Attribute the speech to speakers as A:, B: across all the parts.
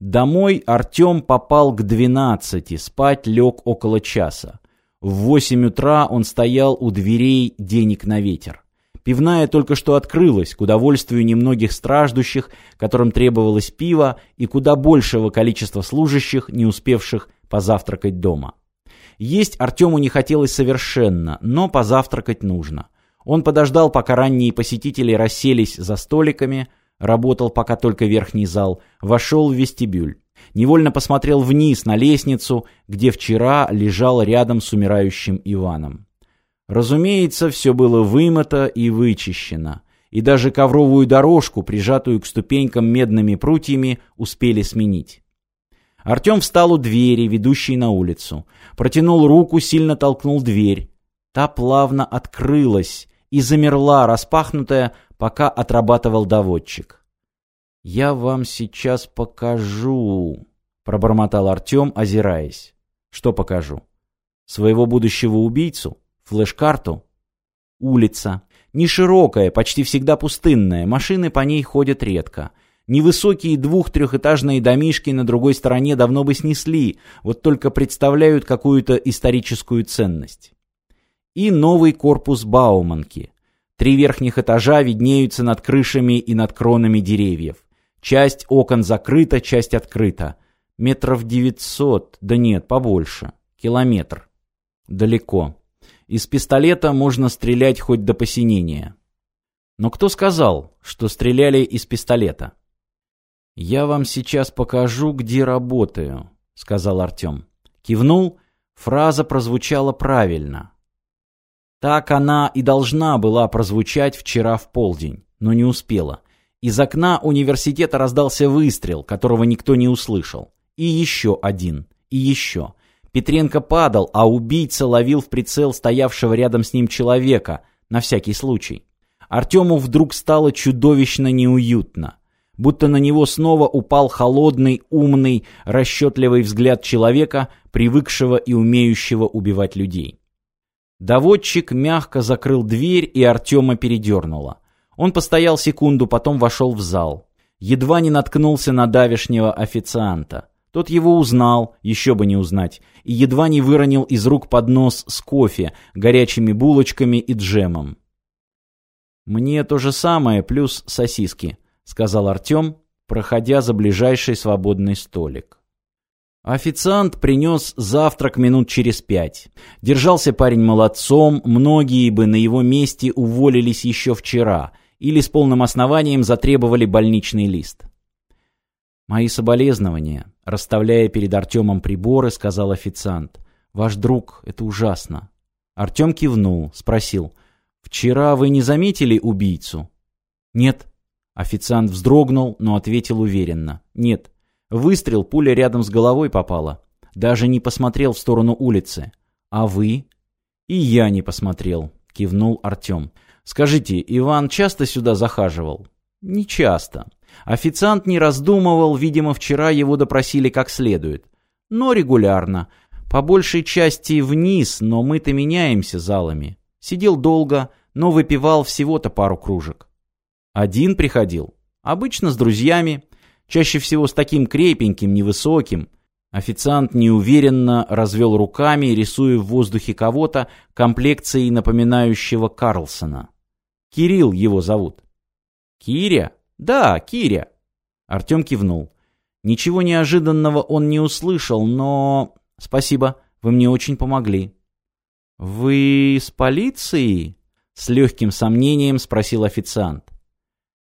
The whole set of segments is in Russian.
A: Домой Артем попал к двенадцати, спать лег около часа. В восемь утра он стоял у дверей денег на ветер. Пивная только что открылась, к удовольствию немногих страждущих, которым требовалось пиво, и куда большего количества служащих, не успевших позавтракать дома. Есть Артему не хотелось совершенно, но позавтракать нужно. Он подождал, пока ранние посетители расселись за столиками – Работал пока только верхний зал. Вошел в вестибюль. Невольно посмотрел вниз, на лестницу, где вчера лежал рядом с умирающим Иваном. Разумеется, все было вымыто и вычищено. И даже ковровую дорожку, прижатую к ступенькам медными прутьями, успели сменить. Артем встал у двери, ведущей на улицу. Протянул руку, сильно толкнул дверь. Та плавно открылась и замерла, распахнутая, пока отрабатывал доводчик. «Я вам сейчас покажу», — пробормотал Артем, озираясь. «Что покажу? Своего будущего убийцу? Флеш-карту?» «Улица. Неширокая, почти всегда пустынная, машины по ней ходят редко». Невысокие двух-трехэтажные домишки на другой стороне давно бы снесли, вот только представляют какую-то историческую ценность. И новый корпус Бауманки, Три верхних этажа виднеются над крышами и над кронами деревьев. Часть окон закрыта, часть открыта. Метров девятьсот, да нет, побольше. Километр. Далеко. Из пистолета можно стрелять хоть до посинения. Но кто сказал, что стреляли из пистолета? «Я вам сейчас покажу, где работаю», — сказал Артем. Кивнул, фраза прозвучала правильно. Так она и должна была прозвучать вчера в полдень, но не успела. Из окна университета раздался выстрел, которого никто не услышал. И еще один, и еще. Петренко падал, а убийца ловил в прицел стоявшего рядом с ним человека, на всякий случай. Артему вдруг стало чудовищно неуютно. Будто на него снова упал холодный, умный, расчетливый взгляд человека, привыкшего и умеющего убивать людей. Доводчик мягко закрыл дверь, и Артема передернуло. Он постоял секунду, потом вошел в зал. Едва не наткнулся на давешнего официанта. Тот его узнал, еще бы не узнать, и едва не выронил из рук поднос с кофе, горячими булочками и джемом. «Мне то же самое, плюс сосиски», — сказал Артем, проходя за ближайший свободный столик. Официант принес завтрак минут через пять. Держался парень молодцом, многие бы на его месте уволились еще вчера или с полным основанием затребовали больничный лист. «Мои соболезнования», — расставляя перед Артемом приборы, сказал официант. «Ваш друг, это ужасно». Артем кивнул, спросил. «Вчера вы не заметили убийцу?» «Нет». Официант вздрогнул, но ответил уверенно. «Нет». Выстрел, пуля рядом с головой попала. Даже не посмотрел в сторону улицы. А вы? И я не посмотрел, кивнул Артем. Скажите, Иван часто сюда захаживал? Не часто. Официант не раздумывал, видимо, вчера его допросили как следует. Но регулярно. По большей части вниз, но мы-то меняемся залами. Сидел долго, но выпивал всего-то пару кружек. Один приходил. Обычно с друзьями чаще всего с таким крепеньким, невысоким. Официант неуверенно развел руками, рисуя в воздухе кого-то комплекцией напоминающего Карлсона. «Кирилл его зовут». «Киря?» «Да, Киря». Артем кивнул. Ничего неожиданного он не услышал, но... «Спасибо, вы мне очень помогли». «Вы из полиции?» — с легким сомнением спросил официант.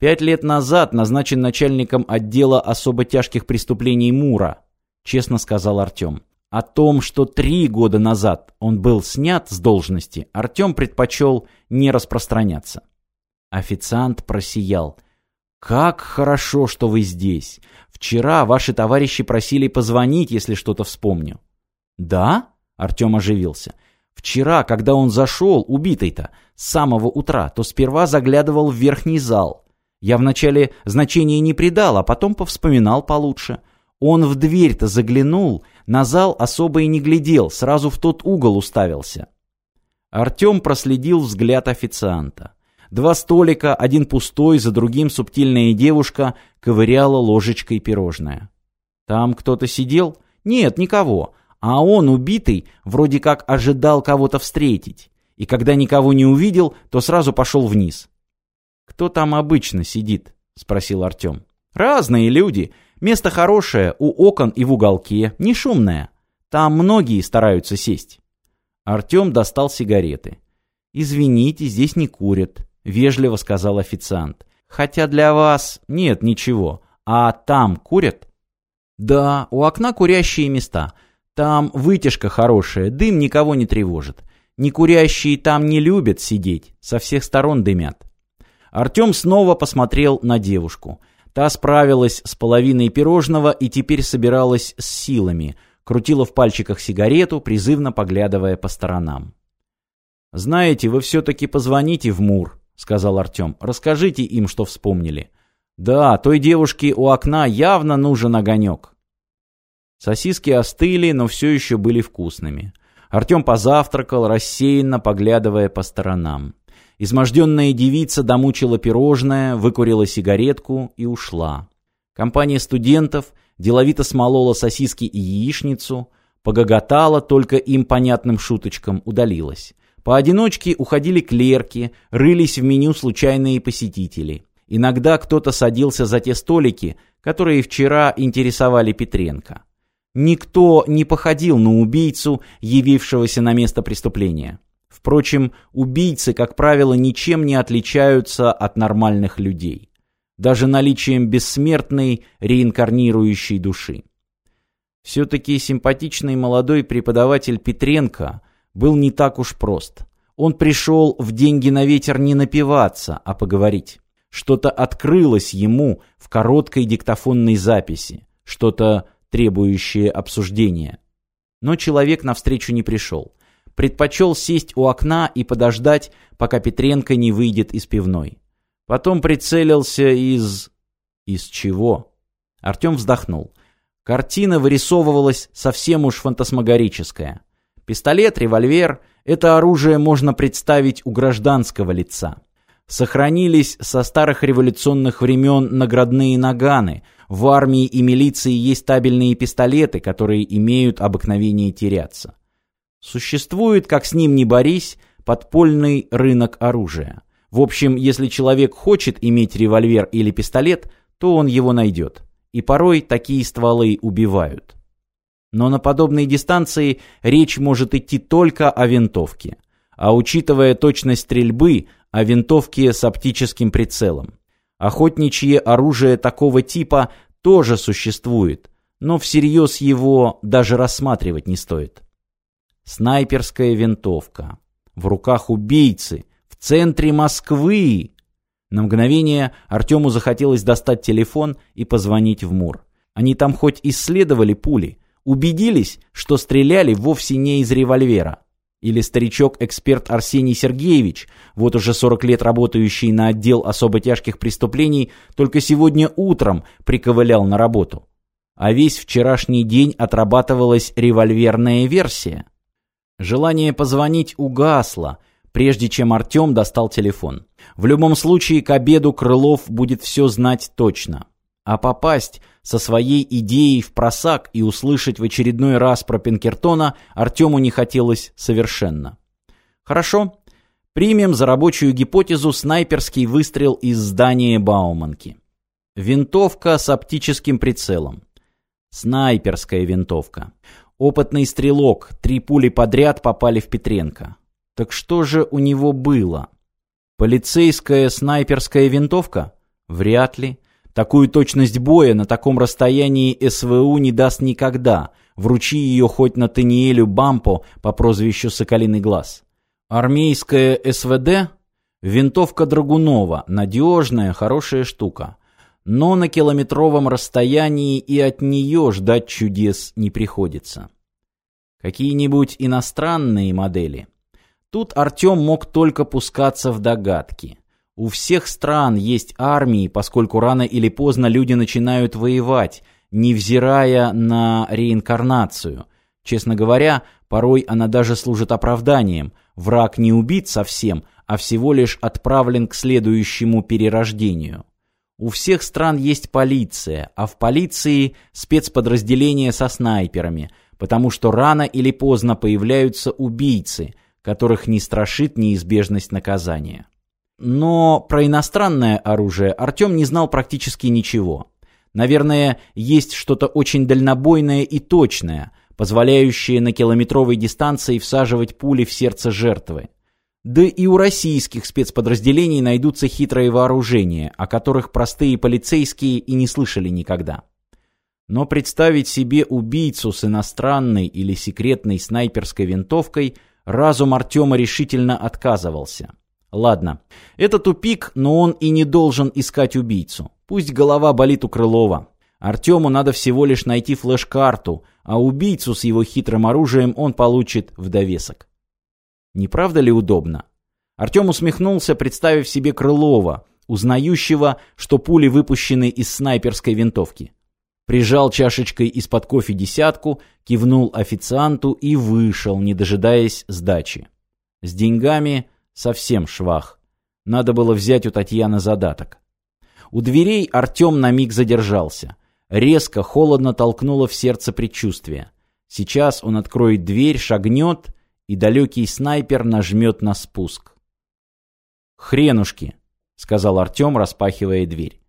A: Пять лет назад назначен начальником отдела особо тяжких преступлений Мура, честно сказал Артем. О том, что три года назад он был снят с должности, Артем предпочел не распространяться. Официант просиял. «Как хорошо, что вы здесь. Вчера ваши товарищи просили позвонить, если что-то вспомню». «Да?» — Артем оживился. «Вчера, когда он зашел, убитый-то, с самого утра, то сперва заглядывал в верхний зал. Я вначале значения не придал, а потом повспоминал получше. Он в дверь-то заглянул, на зал особо и не глядел, сразу в тот угол уставился. Артем проследил взгляд официанта. Два столика, один пустой, за другим субтильная девушка ковыряла ложечкой пирожное. «Там кто-то сидел?» «Нет, никого. А он, убитый, вроде как ожидал кого-то встретить. И когда никого не увидел, то сразу пошел вниз. «Кто там обычно сидит?» — спросил Артем. «Разные люди. Место хорошее, у окон и в уголке, не шумное. Там многие стараются сесть». Артем достал сигареты. «Извините, здесь не курят», — вежливо сказал официант. «Хотя для вас нет ничего. А там курят?» «Да, у окна курящие места. Там вытяжка хорошая, дым никого не тревожит. Некурящие там не любят сидеть, со всех сторон дымят». Артем снова посмотрел на девушку. Та справилась с половиной пирожного и теперь собиралась с силами, крутила в пальчиках сигарету, призывно поглядывая по сторонам. «Знаете, вы все-таки позвоните в МУР», — сказал Артем. «Расскажите им, что вспомнили». «Да, той девушке у окна явно нужен огонек». Сосиски остыли, но все еще были вкусными. Артем позавтракал, рассеянно поглядывая по сторонам. Изможденная девица домучила пирожное, выкурила сигаретку и ушла. Компания студентов деловито смолола сосиски и яичницу, погоготала только им понятным шуточкам, удалилась. Поодиночке уходили клерки, рылись в меню случайные посетители. Иногда кто-то садился за те столики, которые вчера интересовали Петренко. Никто не походил на убийцу, явившегося на место преступления. Впрочем, убийцы, как правило, ничем не отличаются от нормальных людей, даже наличием бессмертной реинкарнирующей души. Все-таки симпатичный молодой преподаватель Петренко был не так уж прост. Он пришел в «Деньги на ветер» не напиваться, а поговорить. Что-то открылось ему в короткой диктофонной записи, что-то требующее обсуждения. Но человек навстречу не пришел – предпочел сесть у окна и подождать, пока Петренко не выйдет из пивной. Потом прицелился из... Из чего? Артем вздохнул. Картина вырисовывалась совсем уж фантасмагорическая. Пистолет, револьвер — это оружие можно представить у гражданского лица. Сохранились со старых революционных времен наградные наганы. В армии и милиции есть табельные пистолеты, которые имеют обыкновение теряться. Существует, как с ним не борись, подпольный рынок оружия. В общем, если человек хочет иметь револьвер или пистолет, то он его найдет. И порой такие стволы убивают. Но на подобной дистанции речь может идти только о винтовке. А учитывая точность стрельбы, о винтовке с оптическим прицелом. Охотничье оружие такого типа тоже существует, но всерьез его даже рассматривать не стоит. Снайперская винтовка. В руках убийцы. В центре Москвы. На мгновение Артему захотелось достать телефон и позвонить в МУР. Они там хоть исследовали пули, убедились, что стреляли вовсе не из револьвера. Или старичок-эксперт Арсений Сергеевич, вот уже 40 лет работающий на отдел особо тяжких преступлений, только сегодня утром приковылял на работу. А весь вчерашний день отрабатывалась револьверная версия. Желание позвонить угасло, прежде чем Артем достал телефон. В любом случае, к обеду Крылов будет все знать точно. А попасть со своей идеей в просак и услышать в очередной раз про Пинкертона Артему не хотелось совершенно. Хорошо, примем за рабочую гипотезу снайперский выстрел из здания Бауманки. Винтовка с оптическим прицелом. Снайперская винтовка. Опытный стрелок, три пули подряд попали в Петренко. Так что же у него было? Полицейская снайперская винтовка? Вряд ли. Такую точность боя на таком расстоянии СВУ не даст никогда. Вручи ее хоть на Натаниэлю Бампо по прозвищу «Соколиный глаз». Армейская СВД? Винтовка Драгунова. Надежная, хорошая штука но на километровом расстоянии и от нее ждать чудес не приходится. Какие-нибудь иностранные модели. Тут Артем мог только пускаться в догадки. У всех стран есть армии, поскольку рано или поздно люди начинают воевать, невзирая на реинкарнацию. Честно говоря, порой она даже служит оправданием. Враг не убит совсем, а всего лишь отправлен к следующему перерождению. У всех стран есть полиция, а в полиции спецподразделения со снайперами, потому что рано или поздно появляются убийцы, которых не страшит неизбежность наказания. Но про иностранное оружие Артем не знал практически ничего. Наверное, есть что-то очень дальнобойное и точное, позволяющее на километровой дистанции всаживать пули в сердце жертвы. Да и у российских спецподразделений найдутся хитрые вооружения, о которых простые полицейские и не слышали никогда. Но представить себе убийцу с иностранной или секретной снайперской винтовкой разум Артема решительно отказывался. Ладно, это тупик, но он и не должен искать убийцу. Пусть голова болит у Крылова. Артему надо всего лишь найти флеш-карту, а убийцу с его хитрым оружием он получит в довесок. Не правда ли удобно? Артем усмехнулся, представив себе Крылова, узнающего, что пули выпущены из снайперской винтовки. Прижал чашечкой из-под кофе десятку, кивнул официанту и вышел, не дожидаясь сдачи. С деньгами совсем швах. Надо было взять у Татьяны задаток. У дверей Артем на миг задержался. Резко, холодно толкнуло в сердце предчувствие. Сейчас он откроет дверь, шагнет и далекий снайпер нажмет на спуск. «Хренушки!» — сказал Артем, распахивая дверь.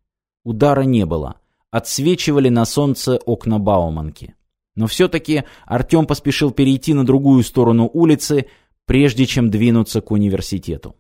A: Удара не было. Отсвечивали на солнце окна Бауманки. Но все-таки Артем поспешил перейти на другую сторону улицы, прежде чем двинуться к университету.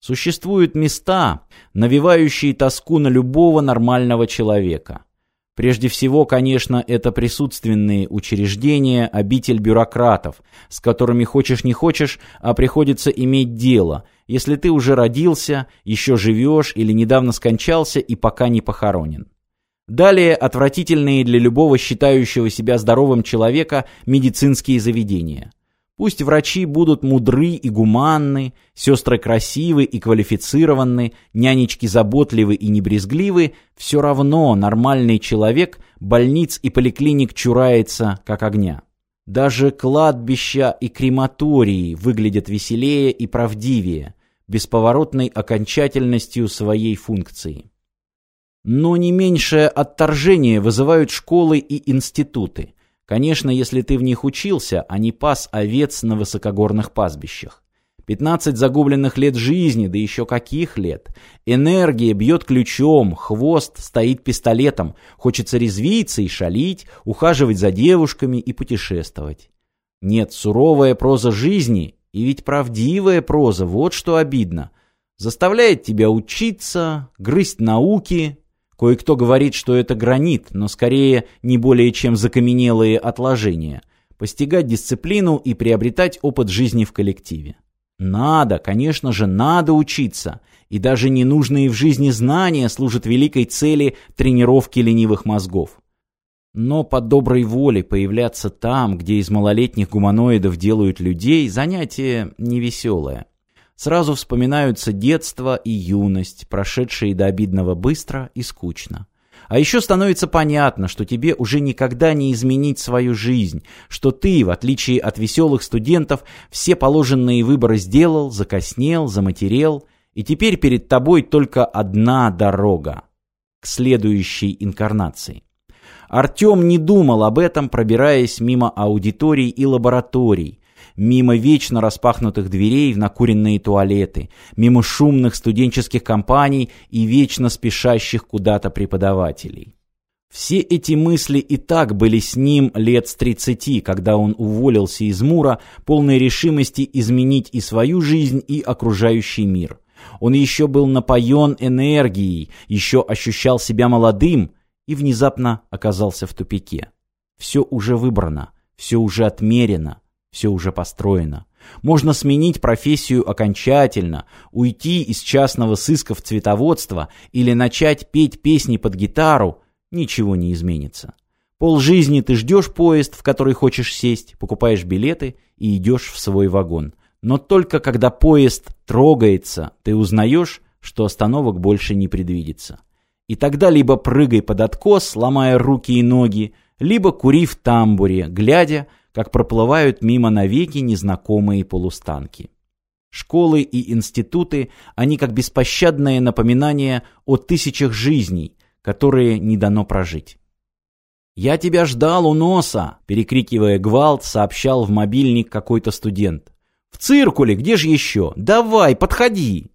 A: Существуют места, навевающие тоску на любого нормального человека. Прежде всего, конечно, это присутственные учреждения, обитель бюрократов, с которыми хочешь не хочешь, а приходится иметь дело, если ты уже родился, еще живешь или недавно скончался и пока не похоронен. Далее отвратительные для любого считающего себя здоровым человека медицинские заведения – Пусть врачи будут мудры и гуманны, сестры красивы и квалифицированы, нянечки заботливы и небрезгливы, все равно нормальный человек больниц и поликлиник чурается, как огня. Даже кладбища и крематории выглядят веселее и правдивее, бесповоротной окончательностью своей функции. Но не меньшее отторжение вызывают школы и институты. Конечно, если ты в них учился, а не пас овец на высокогорных пастбищах. 15 загубленных лет жизни, да еще каких лет. Энергия бьет ключом, хвост стоит пистолетом. Хочется резвиться и шалить, ухаживать за девушками и путешествовать. Нет, суровая проза жизни, и ведь правдивая проза, вот что обидно. Заставляет тебя учиться, грызть науки, Кое-кто говорит, что это гранит, но скорее не более чем закаменелые отложения. Постигать дисциплину и приобретать опыт жизни в коллективе. Надо, конечно же, надо учиться. И даже ненужные в жизни знания служат великой цели тренировки ленивых мозгов. Но по доброй воле появляться там, где из малолетних гуманоидов делают людей, занятие невеселое сразу вспоминаются детство и юность, прошедшие до обидного быстро и скучно. А еще становится понятно, что тебе уже никогда не изменить свою жизнь, что ты, в отличие от веселых студентов, все положенные выборы сделал, закоснел, заматерел, и теперь перед тобой только одна дорога к следующей инкарнации. Артем не думал об этом, пробираясь мимо аудиторий и лабораторий, мимо вечно распахнутых дверей в накуренные туалеты, мимо шумных студенческих компаний и вечно спешащих куда-то преподавателей. Все эти мысли и так были с ним лет с 30, когда он уволился из Мура, полной решимости изменить и свою жизнь, и окружающий мир. Он еще был напоен энергией, еще ощущал себя молодым и внезапно оказался в тупике. Все уже выбрано, все уже отмерено, все уже построено. Можно сменить профессию окончательно, уйти из частного сыска в цветоводство или начать петь песни под гитару, ничего не изменится. Пол жизни ты ждешь поезд, в который хочешь сесть, покупаешь билеты и идешь в свой вагон. Но только когда поезд трогается, ты узнаешь, что остановок больше не предвидится. И тогда либо прыгай под откос, ломая руки и ноги, либо кури в тамбуре, глядя, как проплывают мимо навеки незнакомые полустанки. Школы и институты, они как беспощадное напоминание о тысячах жизней, которые не дано прожить. «Я тебя ждал у носа!» – перекрикивая гвалт, сообщал в мобильник какой-то студент. «В циркуле, где же еще? Давай, подходи!»